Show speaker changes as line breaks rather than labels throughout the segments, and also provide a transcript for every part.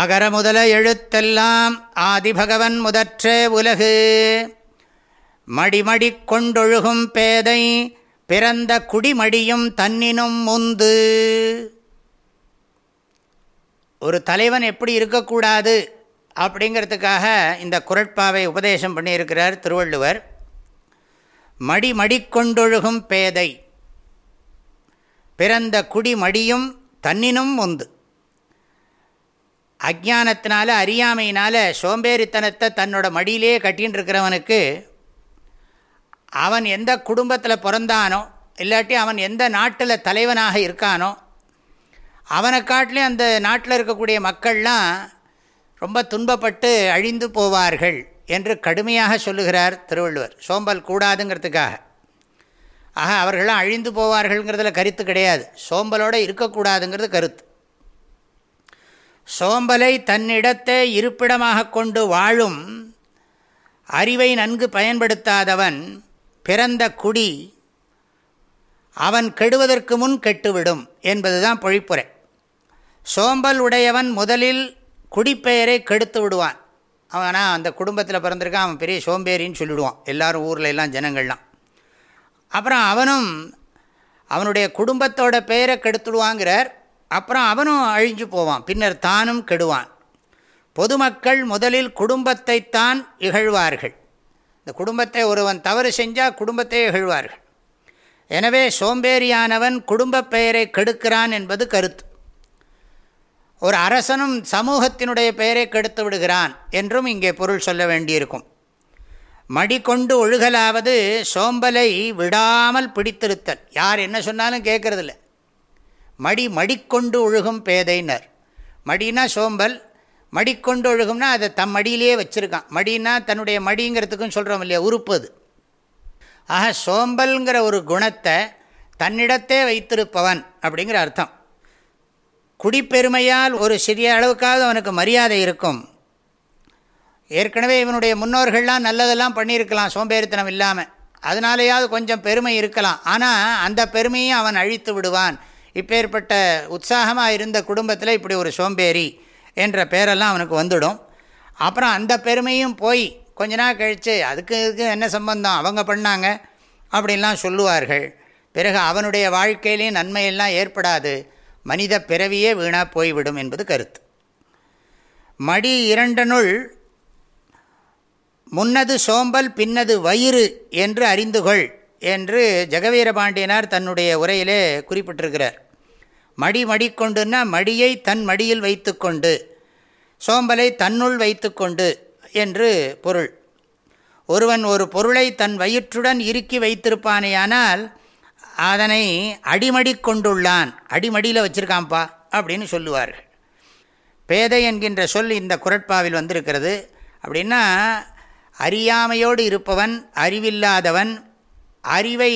அகர முதல எழுத்தெல்லாம் ஆதிபகவன் முதற்றே உலகு மடிமடி கொண்டொழுகும் பேதை பிறந்த குடிமடியும் தன்னினும் முந்து ஒரு தலைவன் எப்படி இருக்கக்கூடாது அப்படிங்கிறதுக்காக இந்த குரட்பாவை உபதேசம் பண்ணியிருக்கிறார் திருவள்ளுவர் மடிமடி கொண்டொழுகும் பேதை பிறந்த குடிமடியும் தன்னினும் முந்து அஜானத்தினால அறியாமையினால் சோம்பேறித்தனத்தை தன்னோட மடியிலே கட்டின்னு இருக்கிறவனுக்கு அவன் எந்த குடும்பத்தில் பிறந்தானோ இல்லாட்டி அவன் எந்த நாட்டில் தலைவனாக இருக்கானோ அவனை காட்டிலையும் அந்த நாட்டில் இருக்கக்கூடிய மக்கள்லாம் ரொம்ப துன்பப்பட்டு அழிந்து போவார்கள் என்று கடுமையாக சொல்லுகிறார் திருவள்ளுவர் சோம்பல் கூடாதுங்கிறதுக்காக ஆக அவர்களாம் அழிந்து போவார்கள்ங்கிறதுல கருத்து கிடையாது சோம்பலோடு இருக்கக்கூடாதுங்கிறது கருத்து சோம்பலை தன்னிடத்தை இருப்பிடமாக கொண்டு வாழும் அறிவை நன்கு பயன்படுத்தாதவன் பிறந்த குடி அவன் கெடுவதற்கு முன் கெட்டுவிடும் என்பதுதான் பொழிப்புரை சோம்பல் உடையவன் முதலில் குடிப்பெயரை கெடுத்து விடுவான் ஆனால் அந்த குடும்பத்தில் பிறந்திருக்கான் அவன் பெரிய சோம்பேறின்னு சொல்லிவிடுவான் எல்லாரும் ஊரில் எல்லாம் ஜனங்கள்லாம் அப்புறம் அவனும் அவனுடைய குடும்பத்தோட பெயரை கெடுத்துடுவாங்கிறார் அப்புறம் அவனும் அழிஞ்சு போவான் பின்னர் தானும் கெடுவான் பொதுமக்கள் முதலில் குடும்பத்தைத்தான் இகழ்வார்கள் இந்த குடும்பத்தை ஒருவன் தவறு செஞ்சால் குடும்பத்தை இகழ்வார்கள் எனவே சோம்பேறியானவன் குடும்ப பெயரை கெடுக்கிறான் என்பது கருத்து ஒரு அரசனும் சமூகத்தினுடைய பெயரை கெடுத்து விடுகிறான் என்றும் இங்கே பொருள் சொல்ல வேண்டியிருக்கும் மடிக்கொண்டு ஒழுகலாவது சோம்பலை விடாமல் பிடித்திருத்தல் யார் என்ன சொன்னாலும் கேட்கறதில்லை மடி மடிக்கொண்டு ஒழுகும் பேதைனர் மடினா சோம்பல் மடிக்கொண்டு ஒழுகும்னா அதை தம் மடியிலே வச்சுருக்கான் மடினா தன்னுடைய மடிங்கிறதுக்கும் சொல்கிறோம் இல்லையா உறுப்பது அது ஆக சோம்பல்ங்கிற ஒரு குணத்தை தன்னிடத்தே வைத்திருப்பவன் அப்படிங்கிற அர்த்தம் குடிப்பெருமையால் ஒரு சிறிய அளவுக்காவது அவனுக்கு மரியாதை இருக்கும் ஏற்கனவே இவனுடைய முன்னோர்கள்லாம் நல்லதெல்லாம் பண்ணியிருக்கலாம் சோம்பேறித்தனம் இல்லாமல் அதனாலேயாவது கொஞ்சம் பெருமை இருக்கலாம் ஆனால் அந்த பெருமையும் அவன் அழித்து விடுவான் இப்பேற்பட்ட உற்சாகமாக இருந்த குடும்பத்தில் இப்படி ஒரு சோம்பேறி என்ற பேரெல்லாம் அவனுக்கு வந்துடும் அப்புறம் அந்த பெருமையும் போய் கொஞ்ச நாள் கழித்து அதுக்கு இதுக்கு என்ன சம்பந்தம் அவங்க பண்ணாங்க அப்படின்லாம் சொல்லுவார்கள் பிறகு அவனுடைய வாழ்க்கையிலேயும் நன்மையெல்லாம் ஏற்படாது மனித பிறவியே வீணாக போய்விடும் என்பது கருத்து மடி இரண்டனுள் முன்னது சோம்பல் பின்னது வயிறு என்று அறிந்துகொள் என்று ஜெகவீரபாண்டியனார் தன்னுடைய உரையிலே குறிப்பிட்டிருக்கிறார் மடி மடிக்கொண்டுன்னா மடியை தன் மடியில் வைத்துக்கொண்டு சோம்பலை தன்னுள் வைத்துக்கொண்டு என்று பொருள் ஒருவன் ஒரு பொருளை தன் வயிற்றுடன் இறுக்கி வைத்திருப்பானேயானால் அதனை அடிமடி கொண்டுள்ளான் அடிமடியில் வச்சுருக்கான்ப்பா அப்படின்னு சொல்லுவார்கள் பேதை என்கின்ற சொல் இந்த குரட்பாவில் வந்திருக்கிறது அப்படின்னா அறியாமையோடு இருப்பவன் அறிவில்லாதவன் அறிவை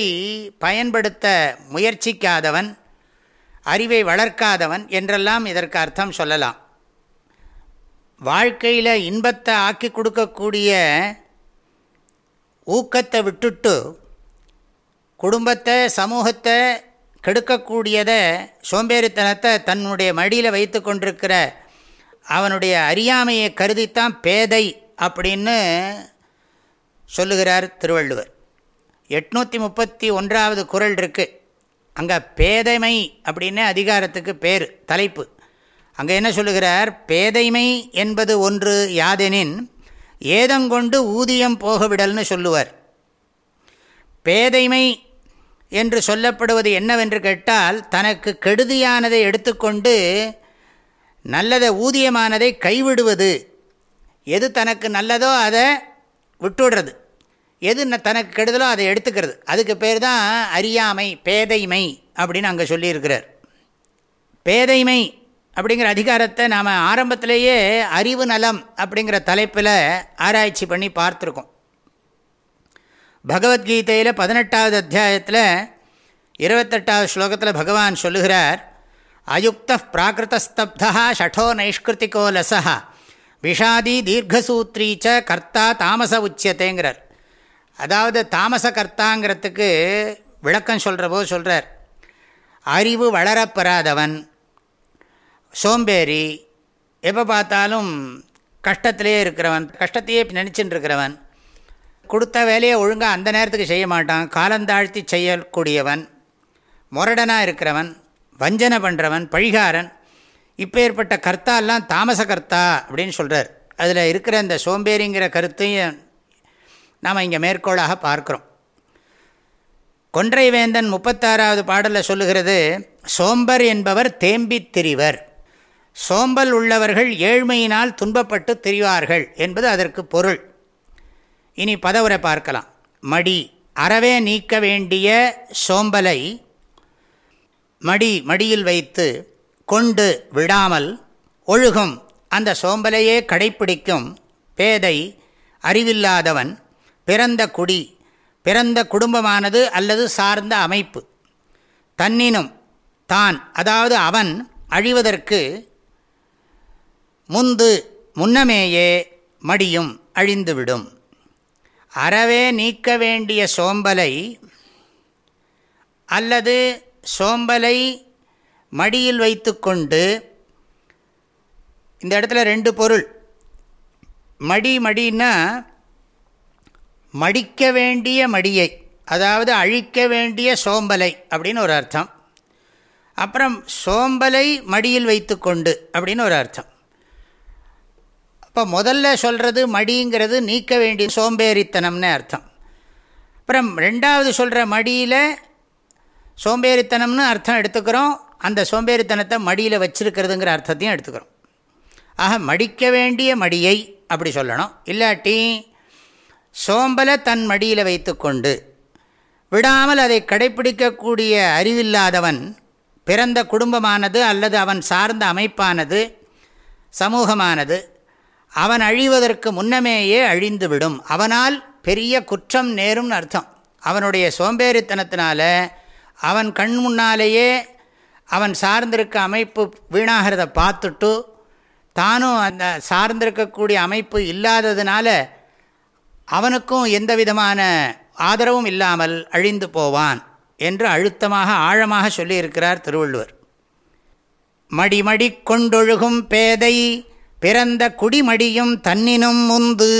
பயன்படுத்த முயற்சிக்காதவன் அறிவை வளர்க்காதவன் என்றெல்லாம் இதற்கு அர்த்தம் சொல்லலாம் வாழ்க்கையில் இன்பத்தை ஆக்கி கொடுக்கக்கூடிய ஊக்கத்தை விட்டுட்டு குடும்பத்தை சமூகத்தை கெடுக்கக்கூடியதை சோம்பேறித்தனத்தை தன்னுடைய மடியில் வைத்து கொண்டிருக்கிற அவனுடைய அறியாமையை கருதித்தான் பேதை அப்படின்னு சொல்லுகிறார் திருவள்ளுவர் எட்நூற்றி முப்பத்தி ஒன்றாவது குரல் இருக்குது அங்கே பேதைமை அப்படின்னு அதிகாரத்துக்கு பேர் தலைப்பு அங்கே என்ன சொல்லுகிறார் பேதைமை என்பது ஒன்று யாதெனின் ஏதங்கொண்டு ஊதியம் போகவிடல்னு சொல்லுவார் பேதைமை என்று சொல்லப்படுவது என்னவென்று கேட்டால் தனக்கு கெடுதியானதை எடுத்துக்கொண்டு நல்லதை ஊதியமானதை கைவிடுவது எது தனக்கு நல்லதோ அதை விட்டுடுறது எது தனக்கு கெடுதலோ அதை எடுத்துக்கிறது அதுக்கு பேர் தான் அறியாமை பேதைமை அப்படின்னு அங்கே சொல்லியிருக்கிறார் பேதைமை அப்படிங்கிற அதிகாரத்தை நாம் ஆரம்பத்திலேயே அறிவு நலம் அப்படிங்கிற தலைப்பில் ஆராய்ச்சி பண்ணி பார்த்துருக்கோம் பகவத்கீதையில் பதினெட்டாவது அத்தியாயத்தில் இருபத்தெட்டாவது ஸ்லோகத்தில் பகவான் சொல்லுகிறார் அயுக்த பிராகிருத்தஸ்தப்தா ஷடோ நைஷ்கிருத்திகோ லசா விஷாதி தீர்க்கசூத்ரீச்ச கர்த்தா தாமச உச்சியத்தேங்கிறார் அதாவது தாமச கர்த்தாங்கிறதுக்கு விளக்கம் சொல்கிற போது சொல்கிறார் அறிவு வளரப்பெறாதவன் சோம்பேறி எப்போ பார்த்தாலும் கஷ்டத்திலே இருக்கிறவன் கஷ்டத்தையே நினச்சின்னு இருக்கிறவன் கொடுத்த வேலையை ஒழுங்காக அந்த நேரத்துக்கு செய்ய மாட்டான் காலந்தாழ்த்தி செய்யக்கூடியவன் முரடனாக இருக்கிறவன் வஞ்சனை பண்ணுறவன் பழிகாரன் இப்போ ஏற்பட்ட கர்த்தாலாம் தாமச கர்த்தா அப்படின்னு சொல்கிறார் அதில் இருக்கிற இந்த சோம்பேறிங்கிற கருத்தையும் நாம் இங்கே மேற்கோளாக பார்க்குறோம் கொன்றைவேந்தன் முப்பத்தாறாவது பாடலில் சொல்லுகிறது சோம்பர் என்பவர் தேம்பித் திரிவர் சோம்பல் உள்ளவர்கள் ஏழ்மையினால் துன்பப்பட்டு திரிவார்கள் என்பது அதற்கு பொருள் இனி பதவுரை பார்க்கலாம் மடி அறவே நீக்க வேண்டிய சோம்பலை மடி மடியில் வைத்து கொண்டு விடாமல் ஒழுகும் அந்த சோம்பலையே கடைப்பிடிக்கும் பேதை அறிவில்லாதவன் பிறந்த குடி பிறந்த குடும்பமானது அல்லது சார்ந்த அமைப்பு தன்னினும் தான் அதாவது அவன் அழிவதற்கு முந்து முன்னமேயே மடியும் அழிந்துவிடும் அறவே நீக்க வேண்டிய சோம்பலை அல்லது சோம்பலை மடியில் வைத்துக்கொண்டு இந்த இடத்துல ரெண்டு பொருள் மடி மடின்னா மடிக்க வேண்டிய மடியை அதாவது அழிக்க வேண்டிய சோம்பலை அப்படின்னு ஒரு அர்த்தம் அப்புறம் சோம்பலை மடியில் வைத்து கொண்டு அப்படின்னு ஒரு அர்த்தம் இப்போ முதல்ல சொல்கிறது மடிங்கிறது நீக்க வேண்டிய சோம்பேறித்தனம்னு அர்த்தம் அப்புறம் ரெண்டாவது சொல்கிற மடியில் சோம்பேறித்தனம்னு அர்த்தம் எடுத்துக்கிறோம் அந்த சோம்பேறித்தனத்தை மடியில் வச்சிருக்கிறதுங்கிற அர்த்தத்தையும் எடுத்துக்கிறோம் ஆக மடிக்க வேண்டிய மடியை அப்படி சொல்லணும் இல்லாட்டி சோம்பலை தன் மடியில் வைத்துக்கொண்டு விடாமல் அதை கடைபிடிக்கக்கூடிய அறிவில்லாதவன் பிறந்த குடும்பமானது அல்லது அவன் சார்ந்த அமைப்பானது சமூகமானது அவன் அழிவதற்கு முன்னமேயே அழிந்துவிடும் அவனால் பெரிய குற்றம் நேரும்னு அர்த்தம் அவனுடைய சோம்பேறித்தனத்தினால அவன் கண் முன்னாலேயே அவன் சார்ந்திருக்க அமைப்பு வீணாகிறத பார்த்துட்டு தானும் அந்த சார்ந்திருக்கக்கூடிய அமைப்பு இல்லாததுனால அவனுக்கும் எந்த விதமான ஆதரவும் இல்லாமல் அழிந்து போவான் என்று அழுத்தமாக ஆழமாக சொல்லியிருக்கிறார் திருவள்ளுவர் மடிமடி கொண்டொழுகும் பேதை பிறந்த குடிமடியும் தன்னினும் முந்து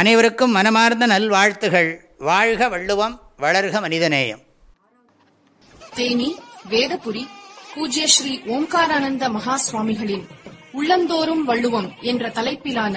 அனைவருக்கும் மனமார்ந்த நல்வாழ்த்துகள் வாழ்க வள்ளுவம் வளர்க மனிதநேயம் தேனி வேதபுடி பூஜ்ய ஸ்ரீ ஓம்காரானந்த மகா சுவாமிகளின் உள்ளந்தோறும் வள்ளுவம் என்ற தலைப்பிலான